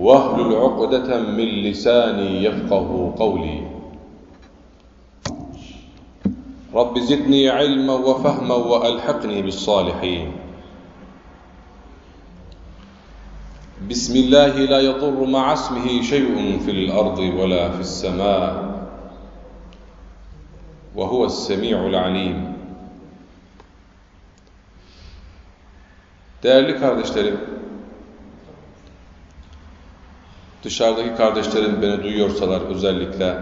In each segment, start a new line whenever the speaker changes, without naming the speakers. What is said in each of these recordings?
واهلل عقدة من لساني يفقه قولي. رب زدني علما وفهما وألحقني بالصالحين. بسم الله لا يضر مع اسمه شيء في الأرض ولا في السماء. وهو السميع العليم. Değerli kardeşlerim, dışarıdaki kardeşlerim beni duyuyorsalar özellikle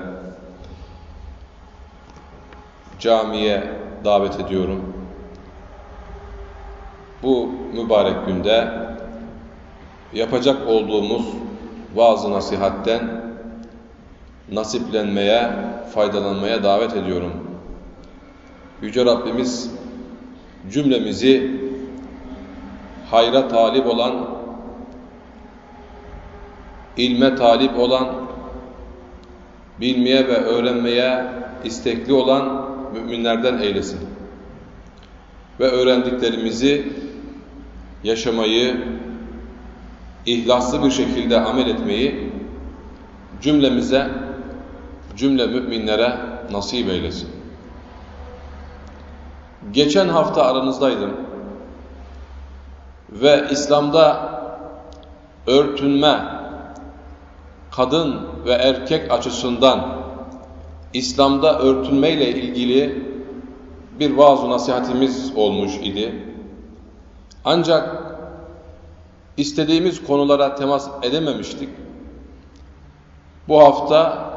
camiye davet ediyorum. Bu mübarek günde yapacak olduğumuz vaaz nasihatten nasiplenmeye, faydalanmaya davet ediyorum. Yüce Rabbimiz cümlemizi hayra talip olan, ilme talip olan, bilmeye ve öğrenmeye istekli olan müminlerden eylesin. Ve öğrendiklerimizi yaşamayı, ihlaslı bir şekilde amel etmeyi cümlemize, cümle müminlere nasip eylesin. Geçen hafta aranızdaydım ve İslam'da örtünme, kadın ve erkek açısından İslam'da örtünmeyle ilgili bir vaaz nasihatimiz olmuş idi. Ancak istediğimiz konulara temas edememiştik. Bu hafta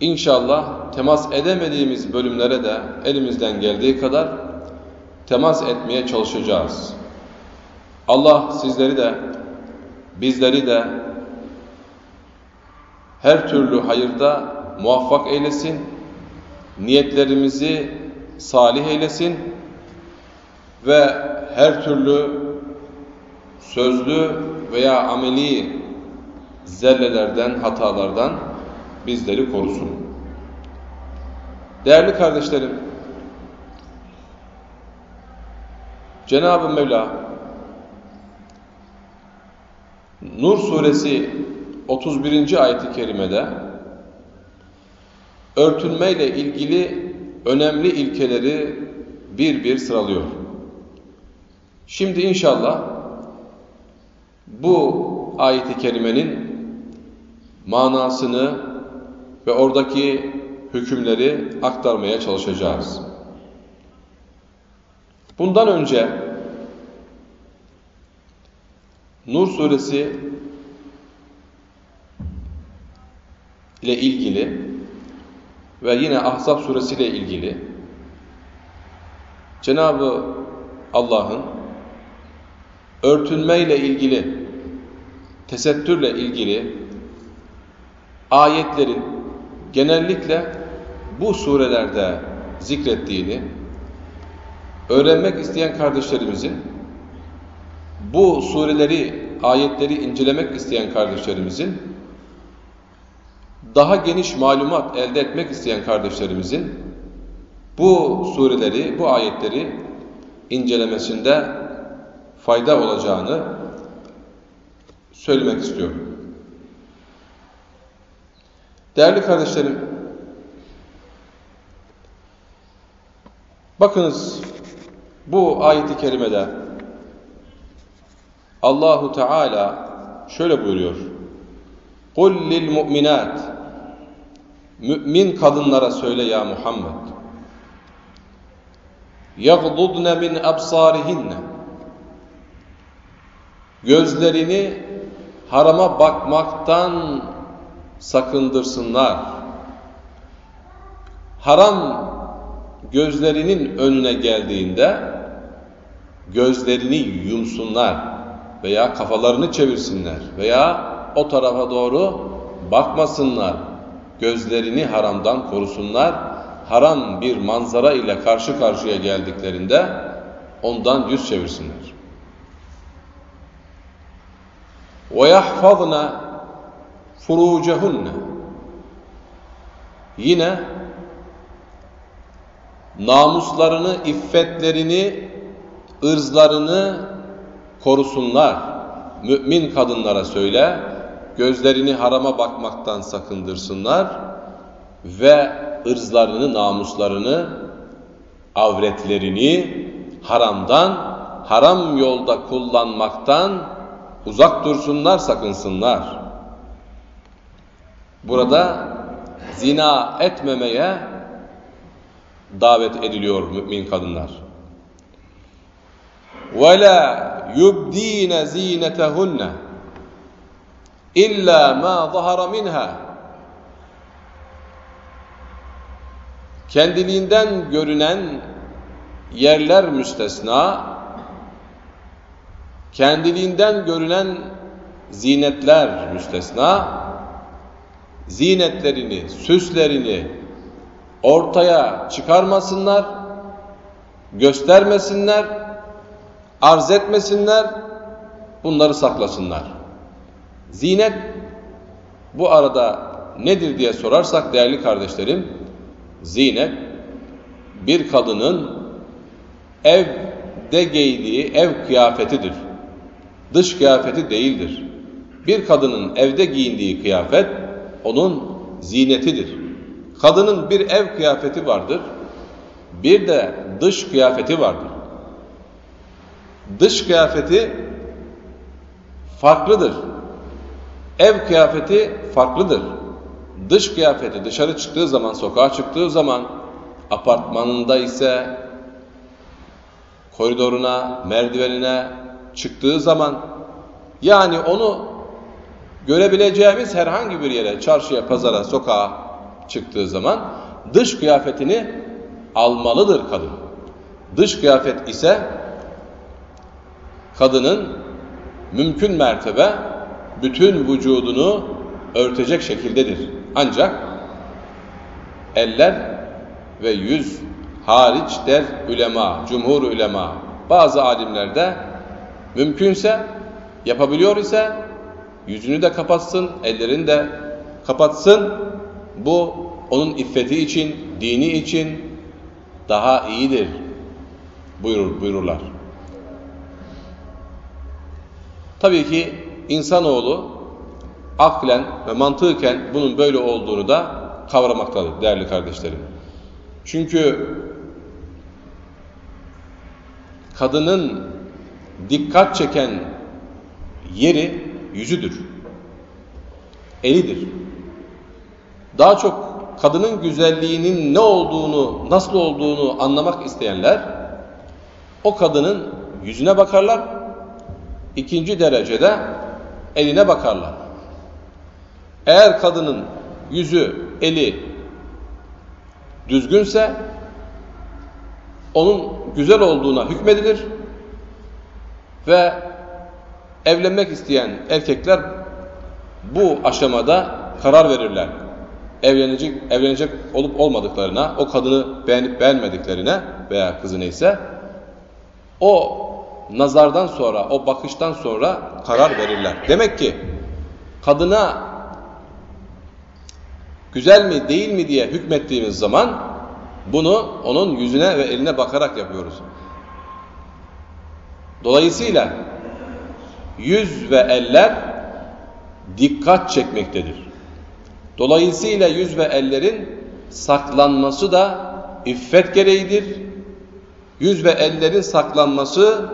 inşallah temas edemediğimiz bölümlere de elimizden geldiği kadar temas etmeye çalışacağız. Allah sizleri de bizleri de her türlü hayırda muvaffak eylesin. Niyetlerimizi salih eylesin ve her türlü sözlü veya ameli zellelerden, hatalardan bizleri korusun. Değerli kardeşlerim, Cenab-ı Mevla Nur suresi 31. ayet-i kerimede örtünmeyle ilgili önemli ilkeleri bir bir sıralıyor. Şimdi inşallah bu ayet-i kerimenin manasını ve oradaki hükümleri aktarmaya çalışacağız. Bundan önce Nur suresi ile ilgili ve yine Ahzab suresi ile ilgili Cenab-ı Allah'ın örtünmeyle ilgili, tesettürle ilgili ayetlerin genellikle bu surelerde zikrettiğini öğrenmek isteyen kardeşlerimizin bu sureleri, ayetleri incelemek isteyen kardeşlerimizin daha geniş malumat elde etmek isteyen kardeşlerimizin bu sureleri, bu ayetleri incelemesinde fayda olacağını söylemek istiyorum. Değerli kardeşlerim, bakınız bu ayeti kerimede Allahu Teala şöyle buyuruyor. Lil mu'minat Mümin kadınlara söyle ya Muhammed. Yaghdudne min absarihinne Gözlerini harama bakmaktan sakındırsınlar. Haram gözlerinin önüne geldiğinde gözlerini yumsunlar veya kafalarını çevirsinler veya o tarafa doğru bakmasınlar Gözlerini haramdan korusunlar. Haram bir manzara ile karşı karşıya geldiklerinde ondan yüz çevirsinler. وَيَحْفَظْنَ فُرُوجَهُنَّ Yine namuslarını, iffetlerini, ırzlarını korusunlar. Mümin kadınlara söyle, gözlerini harama bakmaktan sakındırsınlar ve ırzlarını, namuslarını, avretlerini haramdan, haram yolda kullanmaktan uzak dursunlar, sakınsınlar. Burada zina etmemeye davet ediliyor mümin kadınlar. وَلَا يُبْد۪ينَ زِينَتَهُنَّ İlla ma zahara minha. Kendiliğinden görünen yerler müstesna, kendiliğinden görünen zinetler müstesna, zinetlerini, süslerini ortaya çıkarmasınlar, göstermesinler, arz etmesinler, bunları saklasınlar. Zinet bu arada nedir diye sorarsak değerli kardeşlerim, zinet bir kadının evde giydiği ev kıyafetidir. Dış kıyafeti değildir. Bir kadının evde giyindiği kıyafet onun zinetidir. Kadının bir ev kıyafeti vardır, bir de dış kıyafeti vardır. Dış kıyafeti farklıdır. Ev kıyafeti farklıdır. Dış kıyafeti dışarı çıktığı zaman, sokağa çıktığı zaman, apartmanında ise koridoruna, merdivenine çıktığı zaman, yani onu görebileceğimiz herhangi bir yere, çarşıya, pazara, sokağa çıktığı zaman dış kıyafetini almalıdır kadın. Dış kıyafet ise kadının mümkün mertebe bütün vücudunu örtecek şekildedir. Ancak eller ve yüz hariç der ülema, cumhur ülema, bazı alimlerde mümkünse yapabiliyor ise yüzünü de kapatsın, ellerini de kapatsın. Bu onun iffeti için, dini için daha iyidir buyurur, buyururlar. Tabii ki insanoğlu aklen ve mantıken bunun böyle olduğunu da kavramaktadır değerli kardeşlerim. Çünkü kadının dikkat çeken yeri yüzüdür. Elidir. Daha çok kadının güzelliğinin ne olduğunu, nasıl olduğunu anlamak isteyenler o kadının yüzüne bakarlar. İkinci derecede eline bakarlar. Eğer kadının yüzü, eli düzgünse onun güzel olduğuna hükmedilir ve evlenmek isteyen erkekler bu aşamada karar verirler. Evlenecek, evlenecek olup olmadıklarına, o kadını beğenip beğenmediklerine veya kızı neyse o nazardan sonra, o bakıştan sonra karar verirler. Demek ki kadına güzel mi değil mi diye hükmettiğimiz zaman bunu onun yüzüne ve eline bakarak yapıyoruz. Dolayısıyla yüz ve eller dikkat çekmektedir. Dolayısıyla yüz ve ellerin saklanması da iffet gereğidir. Yüz ve ellerin saklanması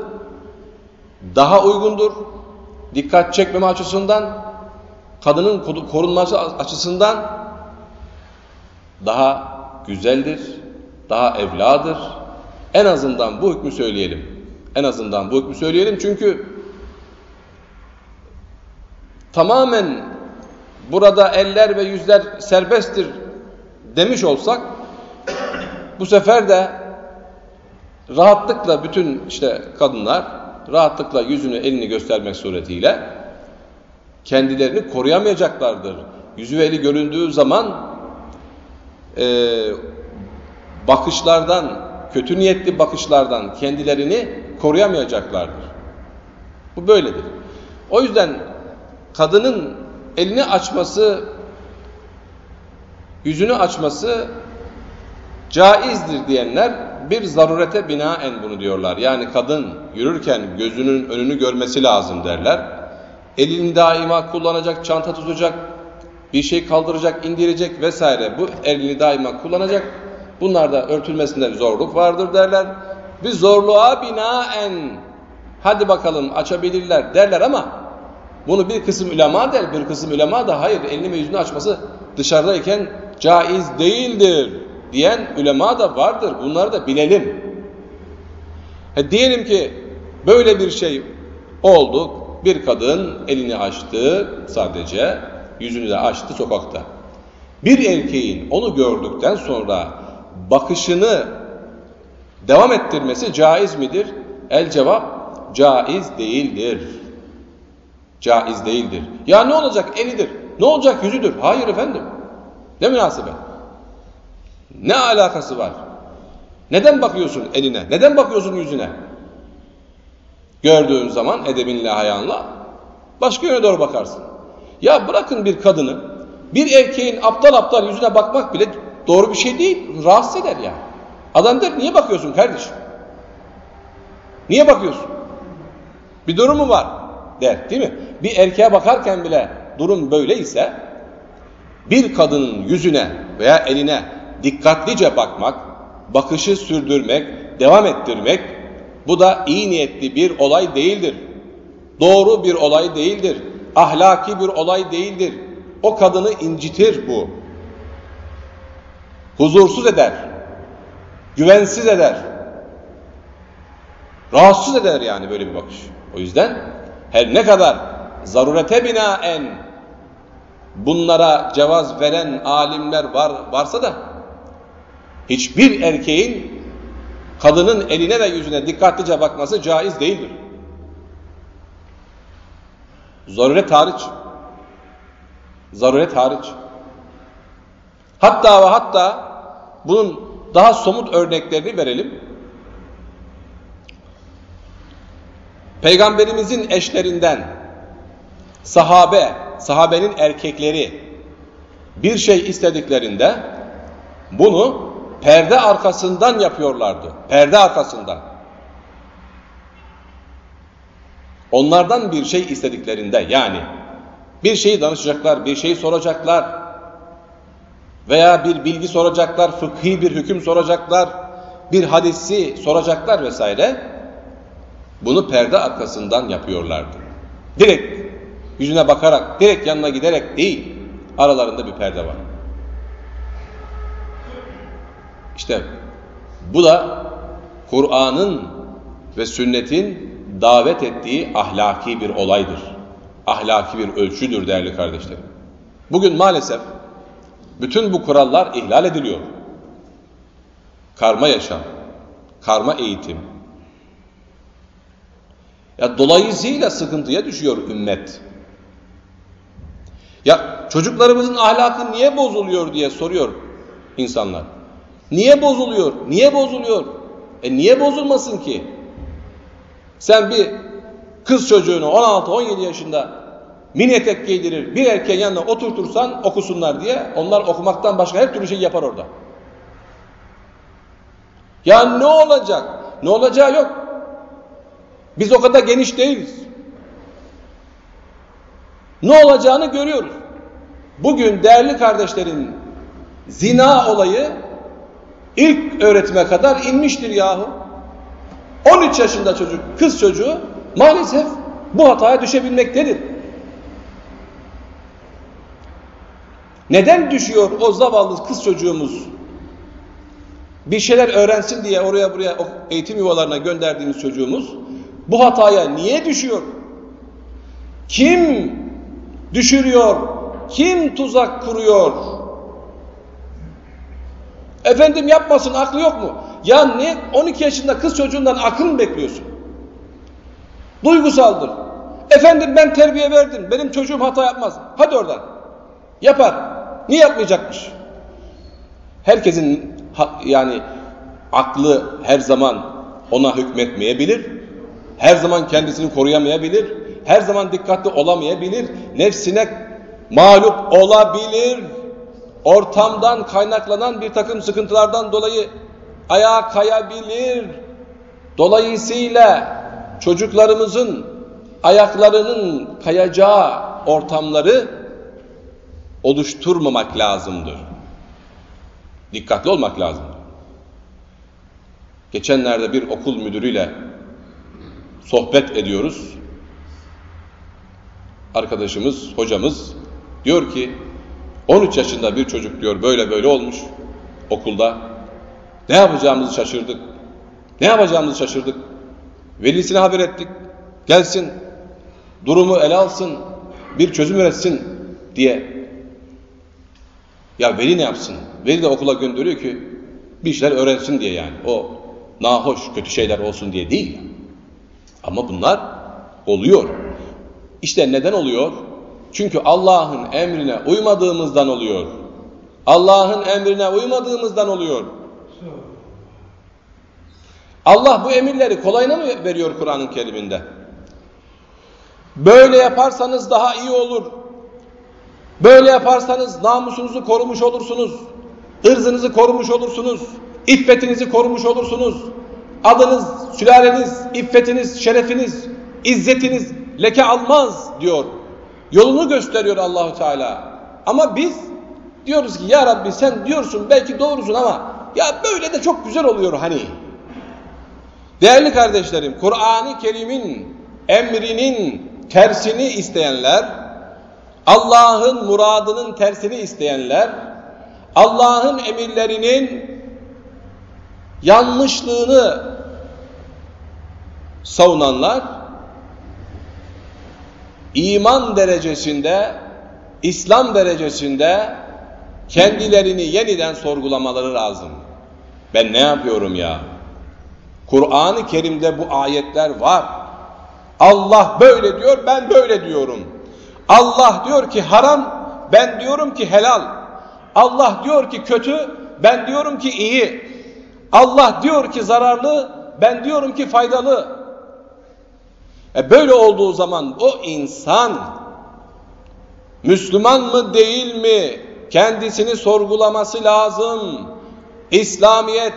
daha uygundur. Dikkat çekmeme açısından, kadının korunması açısından daha güzeldir, daha evladır. En azından bu hükmü söyleyelim. En azından bu hükmü söyleyelim çünkü tamamen burada eller ve yüzler serbesttir demiş olsak bu sefer de rahatlıkla bütün işte kadınlar rahatlıkla yüzünü elini göstermek suretiyle kendilerini koruyamayacaklardır. Yüzü ve eli göründüğü zaman e, bakışlardan, kötü niyetli bakışlardan kendilerini koruyamayacaklardır. Bu böyledir. O yüzden kadının elini açması, yüzünü açması caizdir diyenler bir zarurete binaen bunu diyorlar. Yani kadın yürürken gözünün önünü görmesi lazım derler. Elini daima kullanacak, çanta tutacak, bir şey kaldıracak, indirecek vesaire. Bu elini daima kullanacak. Bunlarda örtülmesinde zorluk vardır derler. Bir zorluğa binaen hadi bakalım açabilirler derler ama bunu bir kısım ulema der, bir kısım ulema da hayır elini ve yüzünü açması dışarıdayken caiz değildir diyen ulema da vardır. Bunları da bilelim. He, diyelim ki böyle bir şey oldu. Bir kadın elini açtı sadece, yüzünü de açtı sokakta. Bir erkeğin onu gördükten sonra bakışını devam ettirmesi caiz midir? El cevap caiz değildir. Caiz değildir. Ya ne olacak elidir? Ne olacak yüzüdür? Hayır efendim. Ne münasebet? Ne alakası var? Neden bakıyorsun eline? Neden bakıyorsun yüzüne? Gördüğün zaman edebinle hayanla başka yöne doğru bakarsın. Ya bırakın bir kadını, bir erkeğin aptal aptal yüzüne bakmak bile doğru bir şey değil. Rahatsız eder yani. Adam der niye bakıyorsun kardeşim? Niye bakıyorsun? Bir durum mu var? Der değil mi? Bir erkeğe bakarken bile durum böyle ise bir kadının yüzüne veya eline dikkatlice bakmak, bakışı sürdürmek, devam ettirmek bu da iyi niyetli bir olay değildir. Doğru bir olay değildir. Ahlaki bir olay değildir. O kadını incitir bu. Huzursuz eder. Güvensiz eder. Rahatsız eder yani böyle bir bakış. O yüzden her ne kadar zarurete binaen bunlara cevaz veren alimler var varsa da hiçbir erkeğin kadının eline ve yüzüne dikkatlice bakması caiz değildir. Zaruret hariç. Zaruret hariç. Hatta ve hatta bunun daha somut örneklerini verelim. Peygamberimizin eşlerinden sahabe, sahabenin erkekleri bir şey istediklerinde bunu perde arkasından yapıyorlardı. Perde arkasından. Onlardan bir şey istediklerinde yani bir şeyi danışacaklar, bir şeyi soracaklar veya bir bilgi soracaklar, fıkhi bir hüküm soracaklar, bir hadisi soracaklar vesaire. Bunu perde arkasından yapıyorlardı. Direkt yüzüne bakarak, direkt yanına giderek değil, aralarında bir perde var. İşte bu da Kur'an'ın ve sünnetin davet ettiği ahlaki bir olaydır. Ahlaki bir ölçüdür değerli kardeşlerim. Bugün maalesef bütün bu kurallar ihlal ediliyor. Karma yaşam, karma eğitim. Ya dolayısıyla sıkıntıya düşüyor ümmet. Ya çocuklarımızın ahlakı niye bozuluyor diye soruyor insanlar. Niye bozuluyor? Niye bozuluyor? E niye bozulmasın ki? Sen bir kız çocuğunu 16-17 yaşında mini etek giydirir, bir erkeğin yanına oturtursan okusunlar diye onlar okumaktan başka her türlü şey yapar orada. Ya ne olacak? Ne olacağı yok. Biz o kadar geniş değiliz. Ne olacağını görüyoruz. Bugün değerli kardeşlerin zina olayı ilk öğretime kadar inmiştir yahu. 13 yaşında çocuk, kız çocuğu maalesef bu hataya düşebilmektedir. Neden düşüyor o zavallı kız çocuğumuz? Bir şeyler öğrensin diye oraya buraya eğitim yuvalarına gönderdiğimiz çocuğumuz bu hataya niye düşüyor? Kim düşürüyor? Kim tuzak kuruyor? Efendim yapmasın aklı yok mu? Ya ne 12 yaşında kız çocuğundan akıl mı bekliyorsun? Duygusaldır. Efendim ben terbiye verdim. Benim çocuğum hata yapmaz. Hadi oradan. Yapar. Niye yapmayacakmış? Herkesin yani aklı her zaman ona hükmetmeyebilir. Her zaman kendisini koruyamayabilir. Her zaman dikkatli olamayabilir. Nefsine mağlup olabilir. Ortamdan kaynaklanan bir takım sıkıntılardan dolayı ayağa kayabilir. Dolayısıyla çocuklarımızın ayaklarının kayacağı ortamları oluşturmamak lazımdır. Dikkatli olmak lazımdır. Geçenlerde bir okul müdürüyle sohbet ediyoruz. Arkadaşımız, hocamız diyor ki 13 yaşında bir çocuk diyor böyle böyle olmuş okulda. Ne yapacağımızı şaşırdık. Ne yapacağımızı şaşırdık. Velisine haber ettik. Gelsin, durumu ele alsın, bir çözüm üretsin diye. Ya veli ne yapsın? Veli de okula gönderiyor ki bir şeyler öğrensin diye yani. O nahoş, kötü şeyler olsun diye değil. Ama bunlar oluyor. İşte neden oluyor? Çünkü Allah'ın emrine uymadığımızdan oluyor. Allah'ın emrine uymadığımızdan oluyor. Allah bu emirleri kolayına mı veriyor Kur'an-ı Kerim'inde? Böyle yaparsanız daha iyi olur. Böyle yaparsanız namusunuzu korumuş olursunuz. ırzınızı korumuş olursunuz. İffetinizi korumuş olursunuz. Adınız, sülaleniz, iffetiniz, şerefiniz, izzetiniz leke almaz diyor. Yolunu gösteriyor Allahu Teala. Ama biz diyoruz ki ya Rabbi sen diyorsun belki doğrusun ama ya böyle de çok güzel oluyor hani. Değerli kardeşlerim, Kur'an-ı Kerim'in emrinin tersini isteyenler, Allah'ın muradının tersini isteyenler, Allah'ın emirlerinin yanlışlığını savunanlar, iman derecesinde, İslam derecesinde kendilerini yeniden sorgulamaları lazım. Ben ne yapıyorum ya? Kur'an-ı Kerim'de bu ayetler var. Allah böyle diyor, ben böyle diyorum. Allah diyor ki haram, ben diyorum ki helal. Allah diyor ki kötü, ben diyorum ki iyi. Allah diyor ki zararlı, ben diyorum ki faydalı. E böyle olduğu zaman o insan Müslüman mı değil mi kendisini sorgulaması lazım. İslamiyet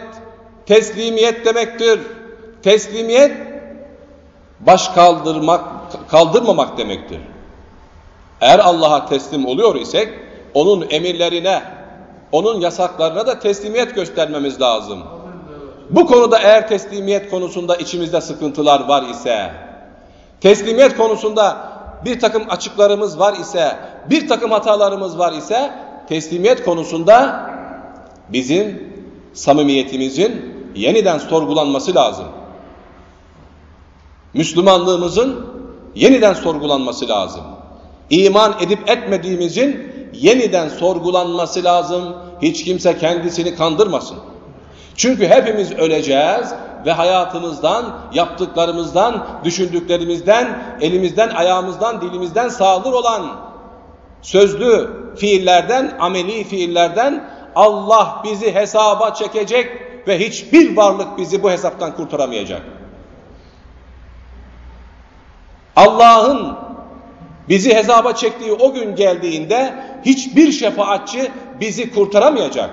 teslimiyet demektir. Teslimiyet baş kaldırmak, kaldırmamak demektir. Eğer Allah'a teslim oluyor isek, onun emirlerine, onun yasaklarına da teslimiyet göstermemiz lazım. Bu konuda eğer teslimiyet konusunda içimizde sıkıntılar var ise, teslimiyet konusunda bir takım açıklarımız var ise, bir takım hatalarımız var ise, teslimiyet konusunda bizim samimiyetimizin yeniden sorgulanması lazım. Müslümanlığımızın yeniden sorgulanması lazım. İman edip etmediğimizin yeniden sorgulanması lazım. Hiç kimse kendisini kandırmasın. Çünkü hepimiz öleceğiz ve hayatımızdan, yaptıklarımızdan, düşündüklerimizden, elimizden, ayağımızdan, dilimizden sağdır olan sözlü fiillerden, ameli fiillerden Allah bizi hesaba çekecek ve hiçbir varlık bizi bu hesaptan kurtaramayacak. Allah'ın bizi hesaba çektiği o gün geldiğinde hiçbir şefaatçi bizi kurtaramayacak.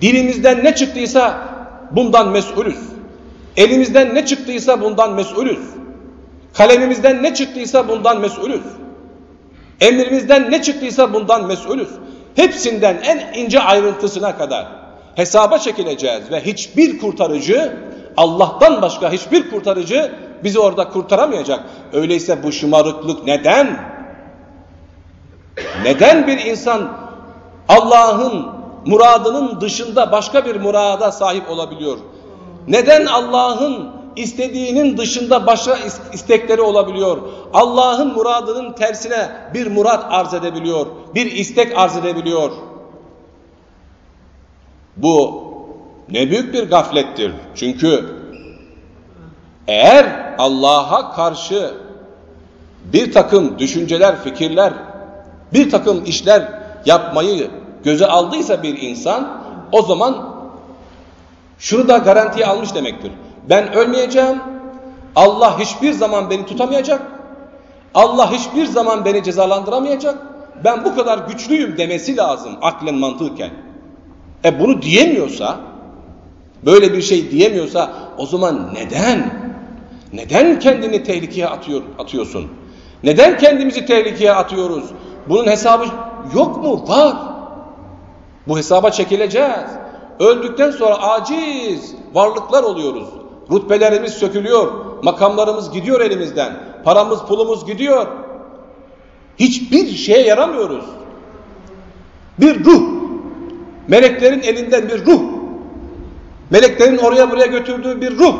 Dilimizden ne çıktıysa bundan mesulüz. Elimizden ne çıktıysa bundan mesulüz. Kalemimizden ne çıktıysa bundan mesulüz. Emrimizden ne çıktıysa bundan mesulüz. Hepsinden en ince ayrıntısına kadar hesaba çekileceğiz ve hiçbir kurtarıcı Allah'tan başka hiçbir kurtarıcı bizi orada kurtaramayacak. Öyleyse bu şımarıklık neden? Neden bir insan Allah'ın muradının dışında başka bir murada sahip olabiliyor? Neden Allah'ın istediğinin dışında başka istekleri olabiliyor? Allah'ın muradının tersine bir murat arz edebiliyor, bir istek arz edebiliyor. Bu ne büyük bir gaflettir. Çünkü Eğer Allah'a karşı bir takım düşünceler, fikirler, bir takım işler yapmayı göze aldıysa bir insan o zaman şunu da garantiye almış demektir. Ben ölmeyeceğim. Allah hiçbir zaman beni tutamayacak. Allah hiçbir zaman beni cezalandıramayacak. Ben bu kadar güçlüyüm demesi lazım aklen mantıken. E bunu diyemiyorsa, böyle bir şey diyemiyorsa o zaman neden? Neden kendini tehlikeye atıyor, atıyorsun? Neden kendimizi tehlikeye atıyoruz? Bunun hesabı yok mu? Var. Bu hesaba çekileceğiz. Öldükten sonra aciz varlıklar oluyoruz. Rütbelerimiz sökülüyor, makamlarımız gidiyor elimizden, paramız pulumuz gidiyor. Hiçbir şeye yaramıyoruz. Bir ruh, meleklerin elinden bir ruh, meleklerin oraya buraya götürdüğü bir ruh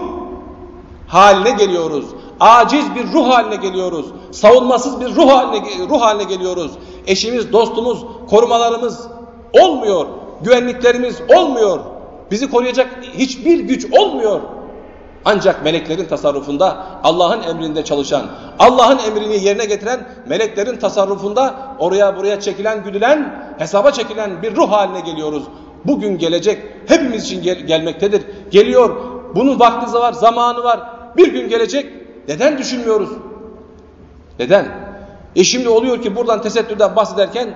haline geliyoruz. Aciz bir ruh haline geliyoruz. Savunmasız bir ruh haline, ruh haline geliyoruz. Eşimiz, dostumuz, korumalarımız olmuyor. Güvenliklerimiz olmuyor. Bizi koruyacak hiçbir güç olmuyor. Ancak meleklerin tasarrufunda, Allah'ın emrinde çalışan, Allah'ın emrini yerine getiren meleklerin tasarrufunda oraya buraya çekilen, güdülen, hesaba çekilen bir ruh haline geliyoruz. Bugün gelecek hepimiz için gel gelmektedir. Geliyor. Bunun vakti var, zamanı var. Bir gün gelecek. Neden düşünmüyoruz? Neden? E şimdi oluyor ki buradan tesettürden bahsederken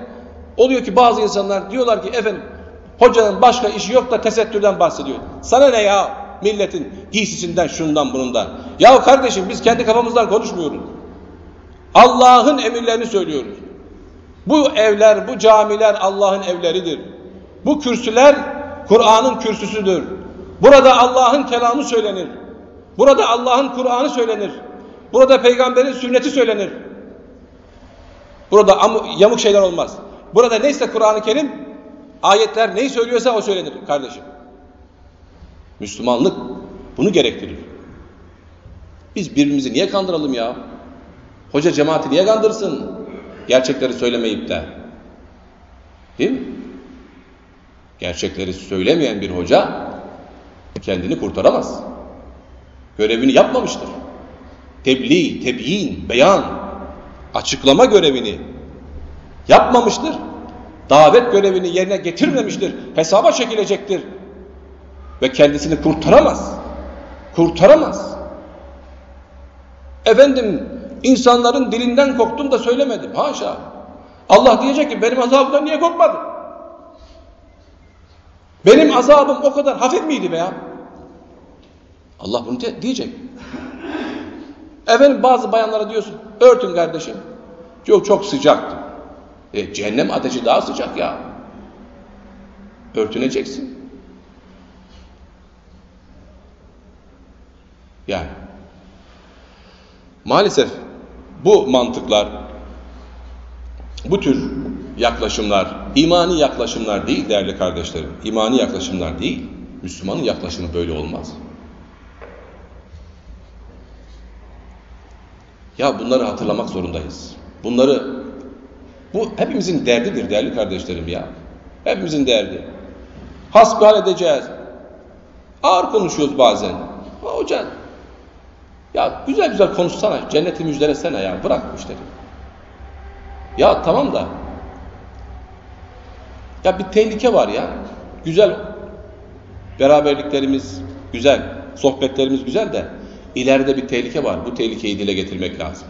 oluyor ki bazı insanlar diyorlar ki efendim hocanın başka işi yok da tesettürden bahsediyor. Sana ne ya? Milletin giysisinden, şundan, bunundan. Ya kardeşim biz kendi kafamızdan konuşmuyoruz. Allah'ın emirlerini söylüyoruz. Bu evler, bu camiler Allah'ın evleridir. Bu kürsüler Kur'an'ın kürsüsüdür. Burada Allah'ın kelamı söylenir. Burada Allah'ın Kur'an'ı söylenir. Burada peygamberin sünneti söylenir. Burada yamuk şeyler olmaz. Burada neyse Kur'an-ı Kerim, ayetler neyi söylüyorsa o söylenir kardeşim. Müslümanlık bunu gerektirir. Biz birbirimizi niye kandıralım ya? Hoca cemaati niye kandırsın? Gerçekleri söylemeyip de. Değil mi? Gerçekleri söylemeyen bir hoca kendini kurtaramaz. Görevini yapmamıştır. Tebliğ, tebyin, beyan, açıklama görevini yapmamıştır. Davet görevini yerine getirmemiştir. Hesaba çekilecektir. Ve kendisini kurtaramaz. Kurtaramaz. Efendim insanların dilinden korktum da söylemedim. Haşa. Allah diyecek ki benim azabımdan niye korkmadın? Benim azabım o kadar hafif miydi be ya? Allah bunu diyecek. Efendim bazı bayanlara diyorsun örtün kardeşim. Çok çok sıcaktı. E, cehennem ateşi daha sıcak ya. Örtüneceksin. Yani maalesef bu mantıklar, bu tür yaklaşımlar, imani yaklaşımlar değil değerli kardeşlerim. İmani yaklaşımlar değil. Müslümanın yaklaşımı böyle olmaz. Ya bunları hatırlamak zorundayız. Bunları, bu hepimizin derdidir değerli kardeşlerim ya. Hepimizin derdi. Hasbihal edeceğiz. Ağır konuşuyoruz bazen. Ha, hocam, ya güzel güzel konuşsana, cenneti müjdelesene ya, bırak bu. Ya tamam da, ya bir tehlike var ya, güzel beraberliklerimiz güzel, sohbetlerimiz güzel de, ileride bir tehlike var. Bu tehlikeyi dile getirmek lazım.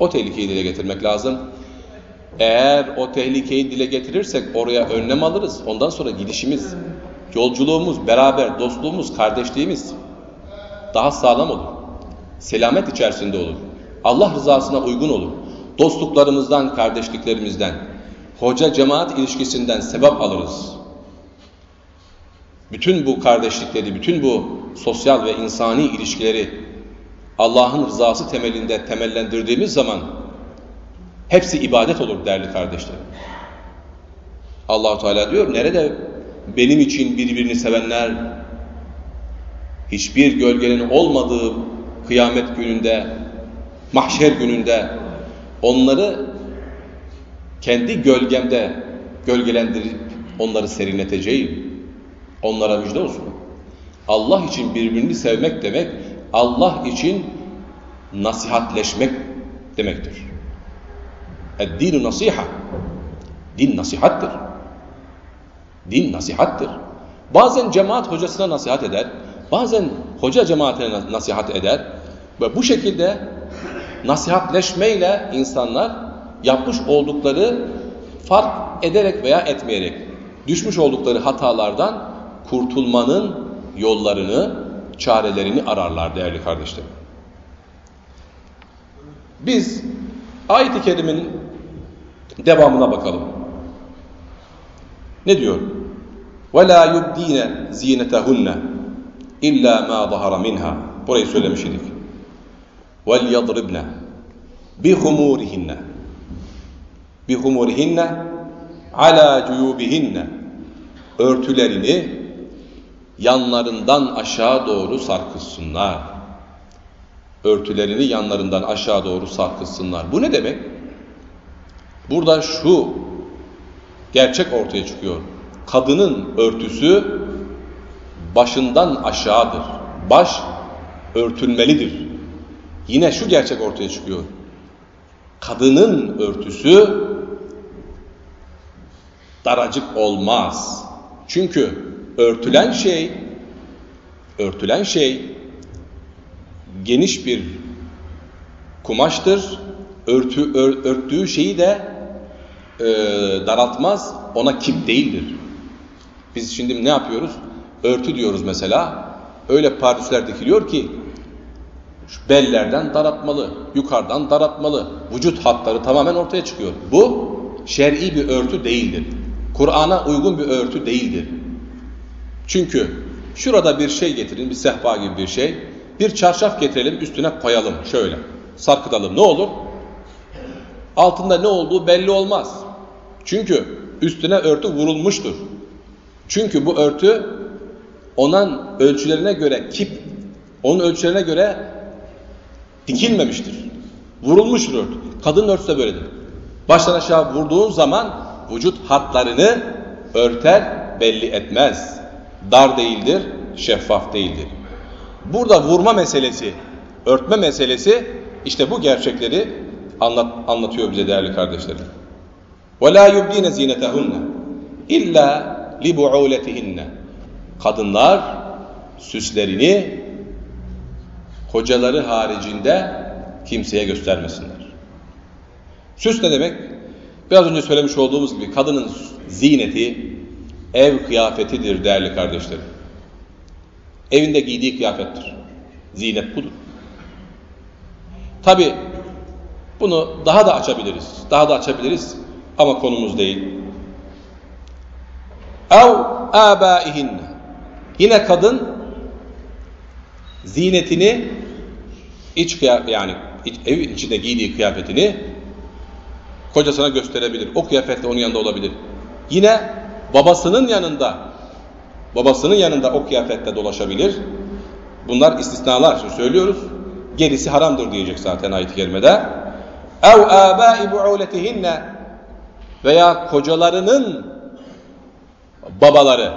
O tehlikeyi dile getirmek lazım. Eğer o tehlikeyi dile getirirsek oraya önlem alırız. Ondan sonra gidişimiz, yolculuğumuz, beraber dostluğumuz, kardeşliğimiz daha sağlam olur. Selamet içerisinde olur. Allah rızasına uygun olur. Dostluklarımızdan, kardeşliklerimizden, hoca cemaat ilişkisinden sebep alırız. Bütün bu kardeşlikleri, bütün bu sosyal ve insani ilişkileri Allah'ın rızası temelinde temellendirdiğimiz zaman hepsi ibadet olur değerli kardeşlerim. allah Teala diyor nerede benim için birbirini sevenler hiçbir gölgenin olmadığı kıyamet gününde, mahşer gününde onları kendi gölgemde gölgelendirip onları serinleteceğim. Onlara müjde olsun. Allah için birbirini sevmek demek Allah için nasihatleşmek demektir. Eddinu nasiha. Din nasihattır. Din nasihattır. Bazen cemaat hocasına nasihat eder, bazen hoca cemaatine nasihat eder ve bu şekilde nasihatleşmeyle insanlar yapmış oldukları fark ederek veya etmeyerek düşmüş oldukları hatalardan kurtulmanın yollarını, çarelerini ararlar değerli kardeşlerim. Biz ayet-i kerimenin devamına bakalım. Ne diyor? وَلَا يُبْد۪ينَ زِينَتَهُنَّ اِلَّا مَا ظَهَرَ مِنْهَا Burayı söylemiş idik. وَلْيَضْرِبْنَ بِخُمُورِهِنَّ بِخُمُورِهِنَّ عَلَى جُيُوبِهِنَّ Örtülerini yanlarından aşağı doğru sarkıtsınlar. Örtülerini yanlarından aşağı doğru sarkıtsınlar. Bu ne demek? Burada şu gerçek ortaya çıkıyor kadının örtüsü başından aşağıdır. Baş örtülmelidir. Yine şu gerçek ortaya çıkıyor. Kadının örtüsü daracık olmaz. Çünkü örtülen şey örtülen şey geniş bir kumaştır. Örtü, ör, örttüğü şeyi de e, daraltmaz, ona kip değildir. Biz şimdi ne yapıyoruz? Örtü diyoruz mesela. Öyle pardüsler dikiliyor ki şu bellerden daraltmalı, yukarıdan daraltmalı. Vücut hatları tamamen ortaya çıkıyor. Bu şer'i bir örtü değildir. Kur'an'a uygun bir örtü değildir. Çünkü şurada bir şey getirin, bir sehpa gibi bir şey. Bir çarşaf getirelim, üstüne koyalım şöyle. Sarkıtalım. Ne olur? Altında ne olduğu belli olmaz. Çünkü üstüne örtü vurulmuştur. Çünkü bu örtü onun ölçülerine göre kip, onun ölçülerine göre dikilmemiştir. Vurulmuştur örtü. Kadın örtüsü de böyledir. Baştan aşağı vurduğun zaman vücut hatlarını örter, belli etmez. Dar değildir, şeffaf değildir. Burada vurma meselesi, örtme meselesi işte bu gerçekleri anlat, anlatıyor bize değerli kardeşlerim. وَلَا يُبْد۪ينَ زِينَتَهُنَّ اِلَّا لِبُعُولَتِهِنَّ Kadınlar süslerini kocaları haricinde kimseye göstermesinler. Süs ne demek? Biraz önce söylemiş olduğumuz gibi kadının ziyneti ev kıyafetidir değerli kardeşlerim. Evinde giydiği kıyafettir. Ziynet budur. Tabi bunu daha da açabiliriz. Daha da açabiliriz ama konumuz değil. Ev âbâihinne. Yine kadın zinetini iç yani iç, ev içinde giydiği kıyafetini kocasına gösterebilir. O kıyafetle onun yanında olabilir. Yine babasının yanında babasının yanında o kıyafetle dolaşabilir. Bunlar istisnalar. Şimdi söylüyoruz. Gerisi haramdır diyecek zaten ayet-i kerimede. Ev âbâi bu'ûletihinne veya kocalarının babaları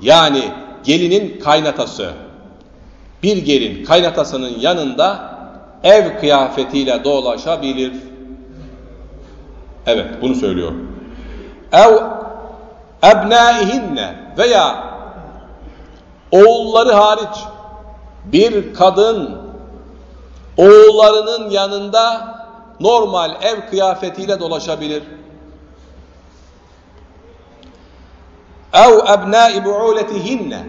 yani gelinin kaynatası bir gelin kaynatasının yanında ev kıyafetiyle dolaşabilir. Evet bunu söylüyor. Ev ebnaihinne veya oğulları hariç bir kadın oğullarının yanında normal ev kıyafetiyle dolaşabilir. ev ebnâi bu'uletihinne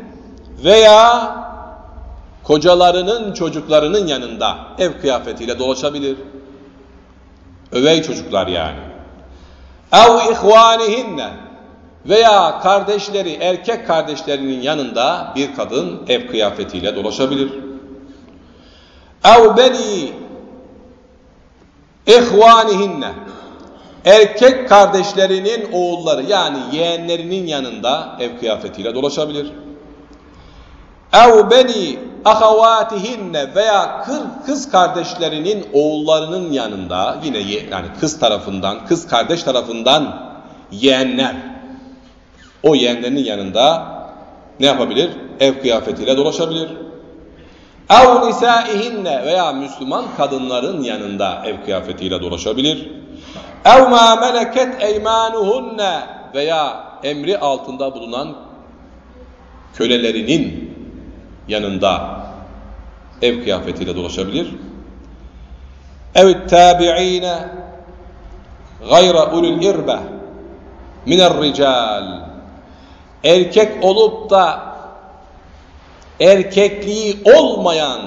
veya kocalarının çocuklarının yanında ev kıyafetiyle dolaşabilir. Övey çocuklar yani. Ev ihvanihinne veya kardeşleri, erkek kardeşlerinin yanında bir kadın ev kıyafetiyle dolaşabilir. Ev beni ihvanihinne erkek kardeşlerinin oğulları yani yeğenlerinin yanında ev kıyafetiyle dolaşabilir. Ev beni ahavatihinne veya kız kardeşlerinin oğullarının yanında yine yani kız tarafından, kız kardeş tarafından yeğenler o yeğenlerinin yanında ne yapabilir? Ev kıyafetiyle dolaşabilir. Ev nisaihinne veya Müslüman kadınların yanında ev kıyafetiyle dolaşabilir. Ev ma meleket eymanuhunne veya emri altında bulunan kölelerinin yanında ev kıyafetiyle dolaşabilir. Ev tabi'ine gayra ulul irbe miner rical erkek olup da erkekliği olmayan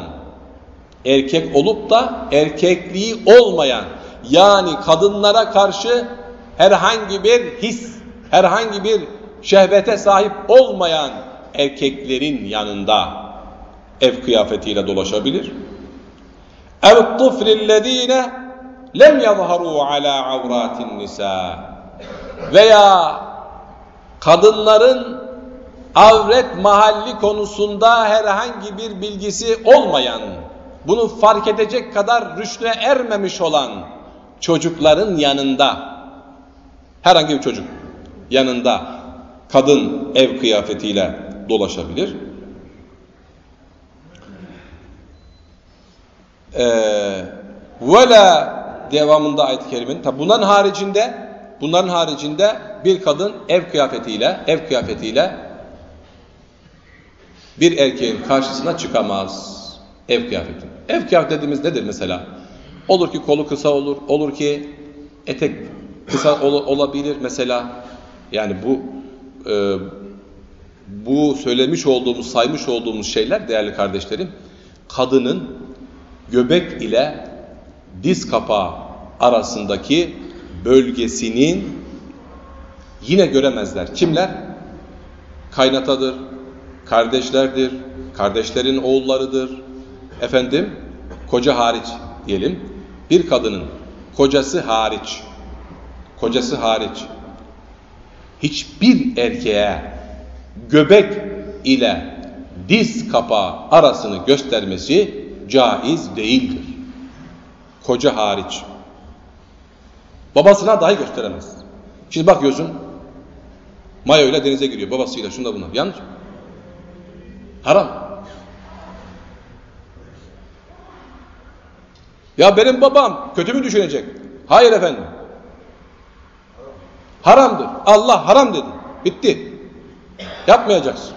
erkek olup da erkekliği olmayan yani kadınlara karşı herhangi bir his, herhangi bir şehvete sahip olmayan erkeklerin yanında ev kıyafetiyle dolaşabilir. ev tuflillezine lem yazharu ala avratin nisa veya kadınların avret mahalli konusunda herhangi bir bilgisi olmayan, bunu fark edecek kadar rüşte ermemiş olan çocukların yanında, herhangi bir çocuk yanında kadın ev kıyafetiyle dolaşabilir. Ve devamında ayet-i kerimenin, bunların haricinde, bunların haricinde bir kadın ev kıyafetiyle, ev kıyafetiyle bir erkeğin karşısına çıkamaz. Ev kıyafeti. Ev kıyafeti dediğimiz nedir mesela? Olur ki kolu kısa olur, olur ki etek kısa ol, olabilir mesela. Yani bu e, bu söylemiş olduğumuz, saymış olduğumuz şeyler değerli kardeşlerim, kadının göbek ile diz kapağı arasındaki bölgesinin yine göremezler. Kimler? Kaynatadır, kardeşlerdir, kardeşlerin oğullarıdır. Efendim, koca hariç diyelim. Bir kadının kocası hariç, kocası hariç hiçbir erkeğe göbek ile diz kapağı arasını göstermesi caiz değildir. Koca hariç. Babasına dahi gösteremez. Şimdi bakıyorsun, Maya ile denize giriyor babasıyla şunda buna. Yanlış mı? Haram. Ya benim babam kötü mü düşünecek? Hayır efendim. Haramdır. Allah haram dedi. Bitti. Yapmayacaksın.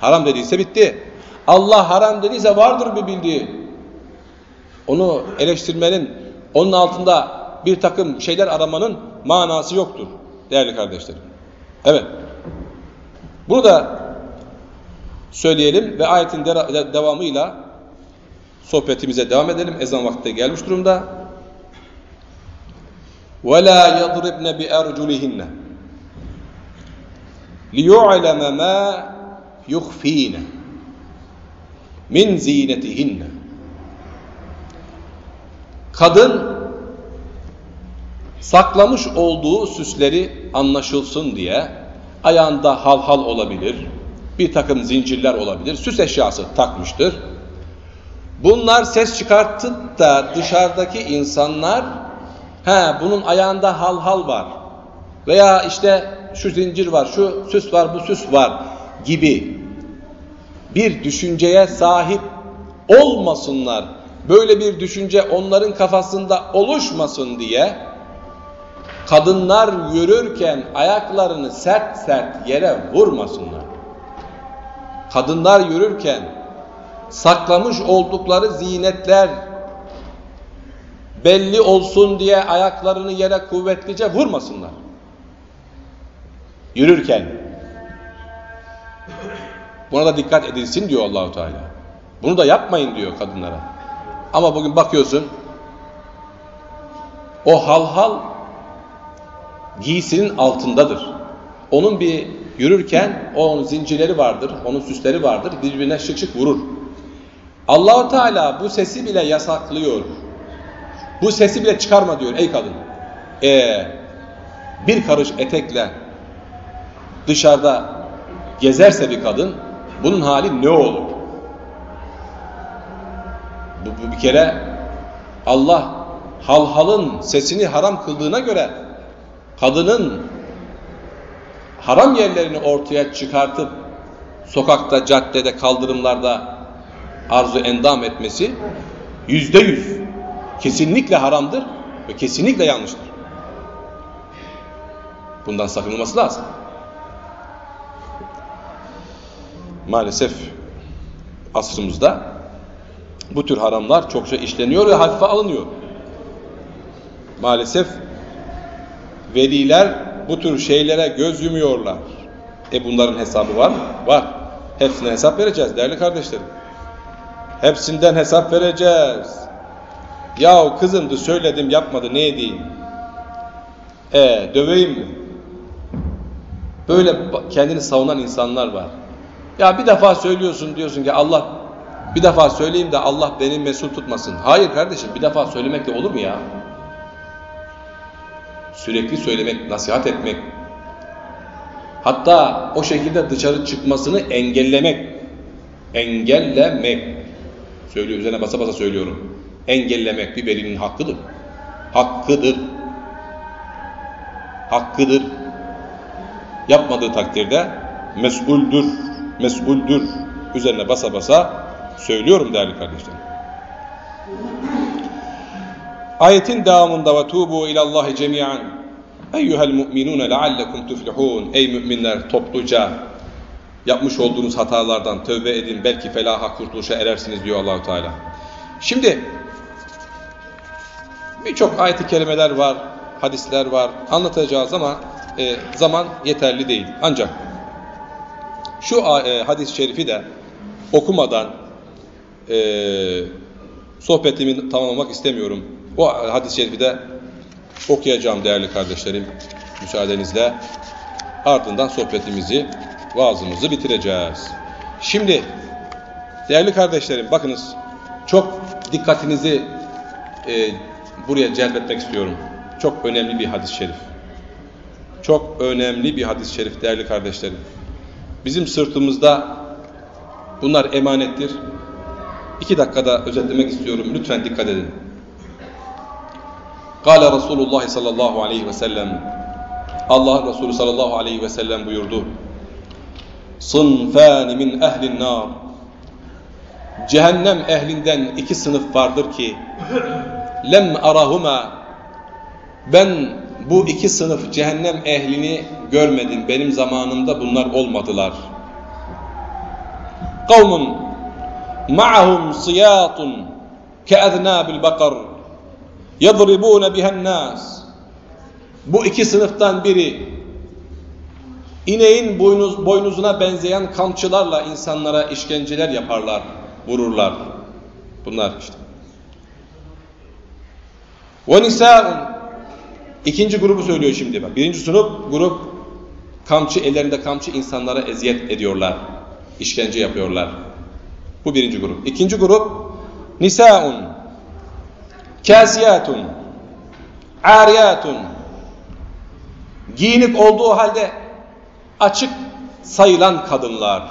Haram dediyse bitti. Allah haram dediyse vardır bir bildiği. Onu eleştirmenin, onun altında bir takım şeyler aramanın manası yoktur değerli kardeşlerim. Evet. Burada söyleyelim ve ayetin devamıyla sohbetimize devam edelim. Ezan vakti gelmiş durumda. وَلَا يَضْرِبْنَ بِأَرْجُلِهِنَّ لِيُعْلَمَ مَا يُخْف۪ينَ min zinetihinne. Kadın saklamış olduğu süsleri anlaşılsın diye ayağında hal hal olabilir, bir takım zincirler olabilir, süs eşyası takmıştır. Bunlar ses çıkartıp da dışarıdaki insanlar he bunun ayağında hal hal var veya işte şu zincir var, şu süs var, bu süs var gibi bir düşünceye sahip olmasınlar. Böyle bir düşünce onların kafasında oluşmasın diye kadınlar yürürken ayaklarını sert sert yere vurmasınlar kadınlar yürürken saklamış oldukları zinetler belli olsun diye ayaklarını yere kuvvetlice vurmasınlar. Yürürken buna da dikkat edilsin diyor Allahu Teala. Bunu da yapmayın diyor kadınlara. Ama bugün bakıyorsun o hal hal giysinin altındadır. Onun bir Yürürken onun zincirleri vardır, onun süsleri vardır, birbirine şık şık vurur. Allahu Teala bu sesi bile yasaklıyor. Bu sesi bile çıkarma diyor ey kadın. Ee, bir karış etekle dışarıda gezerse bir kadın bunun hali ne olur? Bu, bu bir kere Allah halhalın sesini haram kıldığına göre kadının haram yerlerini ortaya çıkartıp sokakta, caddede, kaldırımlarda arzu endam etmesi yüzde yüz kesinlikle haramdır ve kesinlikle yanlıştır. Bundan sakınılması lazım. Maalesef asrımızda bu tür haramlar çokça işleniyor ve hafife alınıyor. Maalesef veliler bu tür şeylere göz yumuyorlar. E bunların hesabı var mı? Var. Hepsine hesap vereceğiz değerli kardeşlerim. Hepsinden hesap vereceğiz. Yahu kızımdı söyledim yapmadı ne edeyim? E döveyim mi? Böyle kendini savunan insanlar var. Ya bir defa söylüyorsun diyorsun ki Allah bir defa söyleyeyim de Allah beni mesul tutmasın. Hayır kardeşim bir defa söylemek de olur mu ya? Sürekli söylemek, nasihat etmek. Hatta o şekilde dışarı çıkmasını engellemek. Engellemek. Söylüyor, üzerine basa basa söylüyorum. Engellemek bir velinin hakkıdır. Hakkıdır. Hakkıdır. Yapmadığı takdirde mesuldür. Mesuldür. Üzerine basa basa söylüyorum değerli kardeşlerim. Ayetin devamında ve tubu ilallahi cemiyan eyyuhel mu'minun leallekum tuflihun ey müminler topluca yapmış olduğunuz hatalardan tövbe edin belki felaha kurtuluşa erersiniz diyor Allahu Teala. Şimdi birçok ayet-i kerimeler var, hadisler var anlatacağız ama e, zaman yeterli değil. Ancak şu e, hadis-i şerifi de okumadan e, sohbetimi tamamlamak istemiyorum. O hadis-i şerifi de okuyacağım değerli kardeşlerim müsaadenizle. Ardından sohbetimizi, vaazımızı bitireceğiz. Şimdi değerli kardeşlerim bakınız çok dikkatinizi e, buraya celbetmek istiyorum. Çok önemli bir hadis-i şerif. Çok önemli bir hadis-i şerif değerli kardeşlerim. Bizim sırtımızda bunlar emanettir. İki dakikada özetlemek istiyorum. Lütfen dikkat edin. Kale Resulullah sallallahu aleyhi ve sellem Allah Resulü sallallahu aleyhi ve sellem buyurdu. Sınfani min ehlin nar Cehennem ehlinden iki sınıf vardır ki lem arahuma ben bu iki sınıf cehennem ehlini görmedim. Benim zamanımda bunlar olmadılar. Kavmun ma'ahum siyatun ke'eznâbil bakar yadribûne bihennâs Bu iki sınıftan biri ineğin boynuz, boynuzuna benzeyen kamçılarla insanlara işkenceler yaparlar, vururlar. Bunlar işte. وَنِسَاءٌ İkinci grubu söylüyor şimdi. Bak. Birinci sınıf grup kamçı, ellerinde kamçı insanlara eziyet ediyorlar. İşkence yapıyorlar. Bu birinci grup. İkinci grup Nisaun Kasiyatun Ariyatun Giyinik olduğu halde açık sayılan kadınlar.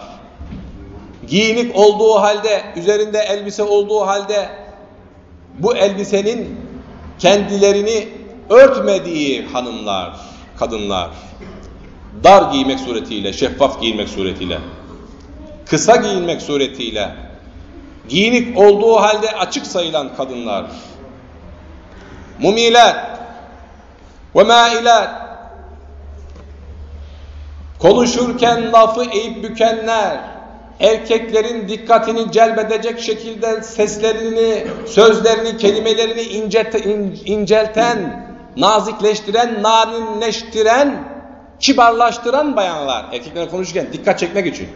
Giyinik olduğu halde, üzerinde elbise olduğu halde bu elbisenin kendilerini örtmediği hanımlar, kadınlar. Dar giymek suretiyle, şeffaf giyinmek suretiyle, kısa giyinmek suretiyle, giyinik olduğu halde açık sayılan kadınlar. Mumilat ve mailat konuşurken lafı eğip bükenler, erkeklerin dikkatini celbedecek şekilde seslerini, sözlerini, kelimelerini incelten, nazikleştiren, narinleştiren, kibarlaştıran bayanlar. Erkekler konuşurken dikkat çekmek için.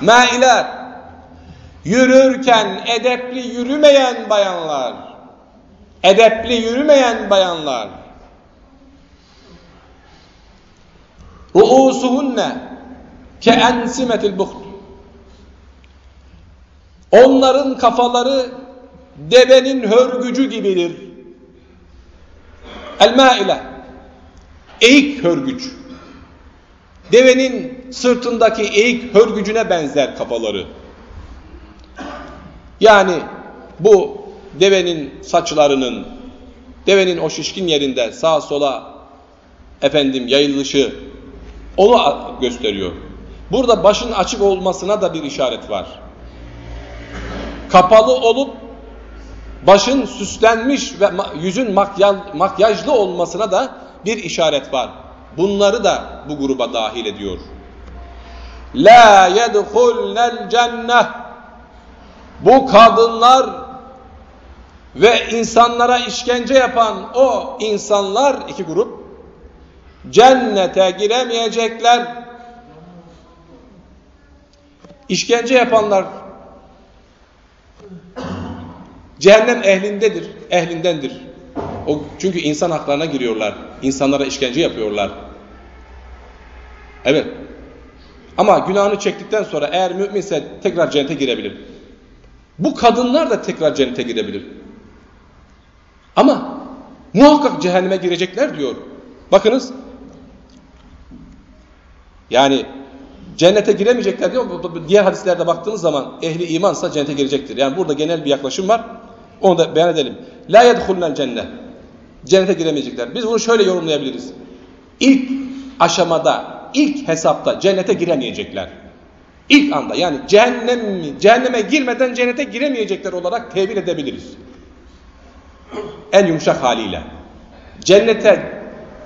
Mailer, yürürken edepli yürümeyen bayanlar, edepli yürümeyen bayanlar, ruusuhunne ke ensimetil buht. Onların kafaları devenin hörgücü gibidir. El-maile eğik hörgüç. Devenin sırtındaki eğik hörgücüne benzer kafaları. Yani bu devenin saçlarının, devenin o şişkin yerinde sağa sola efendim yayılışı onu gösteriyor. Burada başın açık olmasına da bir işaret var. kapalı olup başın süslenmiş ve yüzün makyajlı olmasına da bir işaret var. Bunları da bu gruba dahil ediyor. La yedhulnel cenneh Bu kadınlar ve insanlara işkence yapan o insanlar iki grup cennete giremeyecekler. İşkence yapanlar cehennem ehlindedir, ehlindendir. O çünkü insan haklarına giriyorlar. insanlara işkence yapıyorlar. Evet. Ama günahını çektikten sonra eğer müminse tekrar cennete girebilir. Bu kadınlar da tekrar cennete girebilir. Ama muhakkak cehenneme girecekler diyor. Bakınız. Yani cennete giremeyecekler diyor. Diğer hadislerde baktığınız zaman ehli imansa cennete girecektir. Yani burada genel bir yaklaşım var. Onu da beyan edelim. La yedhulnel cennet. Cennete giremeyecekler. Biz bunu şöyle yorumlayabiliriz. İlk aşamada, ilk hesapta cennete giremeyecekler. İlk anda yani cehennem, cehenneme girmeden cennete giremeyecekler olarak tevil edebiliriz. En yumuşak haliyle. Cennete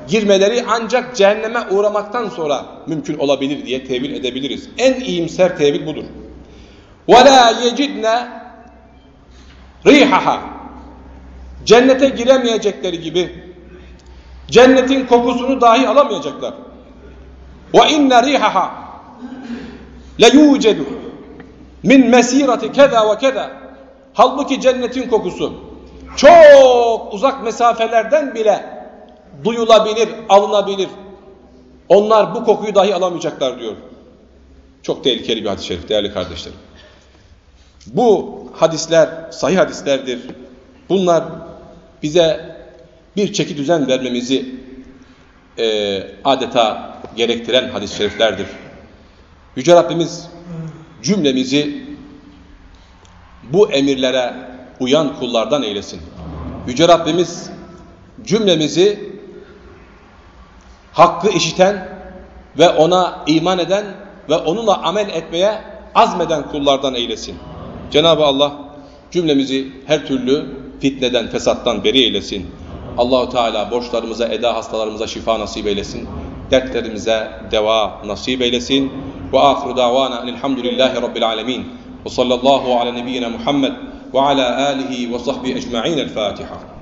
girmeleri ancak cehenneme uğramaktan sonra mümkün olabilir diye tevil edebiliriz. En iyimser tevil budur. وَلَا يَجِدْنَا rihaha Cennete giremeyecekleri gibi cennetin kokusunu dahi alamayacaklar. Ve inne rihaha le yucedu min mesirati keda ve keda. Halbuki cennetin kokusu çok uzak mesafelerden bile duyulabilir, alınabilir. Onlar bu kokuyu dahi alamayacaklar diyor. Çok tehlikeli bir hadis-i şerif değerli kardeşlerim. Bu hadisler sahih hadislerdir. Bunlar bize bir çeki düzen vermemizi e, adeta gerektiren hadis-i şeriflerdir. Yüce Rabbimiz cümlemizi bu emirlere uyan kullardan eylesin. Yüce Rabbimiz cümlemizi hakkı işiten ve ona iman eden ve onunla amel etmeye azmeden kullardan eylesin. Cenab-ı Allah cümlemizi her türlü fitneden, fesattan beri eylesin. Allahu Teala borçlarımıza, eda hastalarımıza şifa nasip eylesin. Dertlerimize deva nasip eylesin. Ve ahiru davana elhamdülillahi rabbil alemin. Ve sallallahu ala nebiyyina Muhammed ve ala alihi ve sahbihi ecma'in. El Fatiha.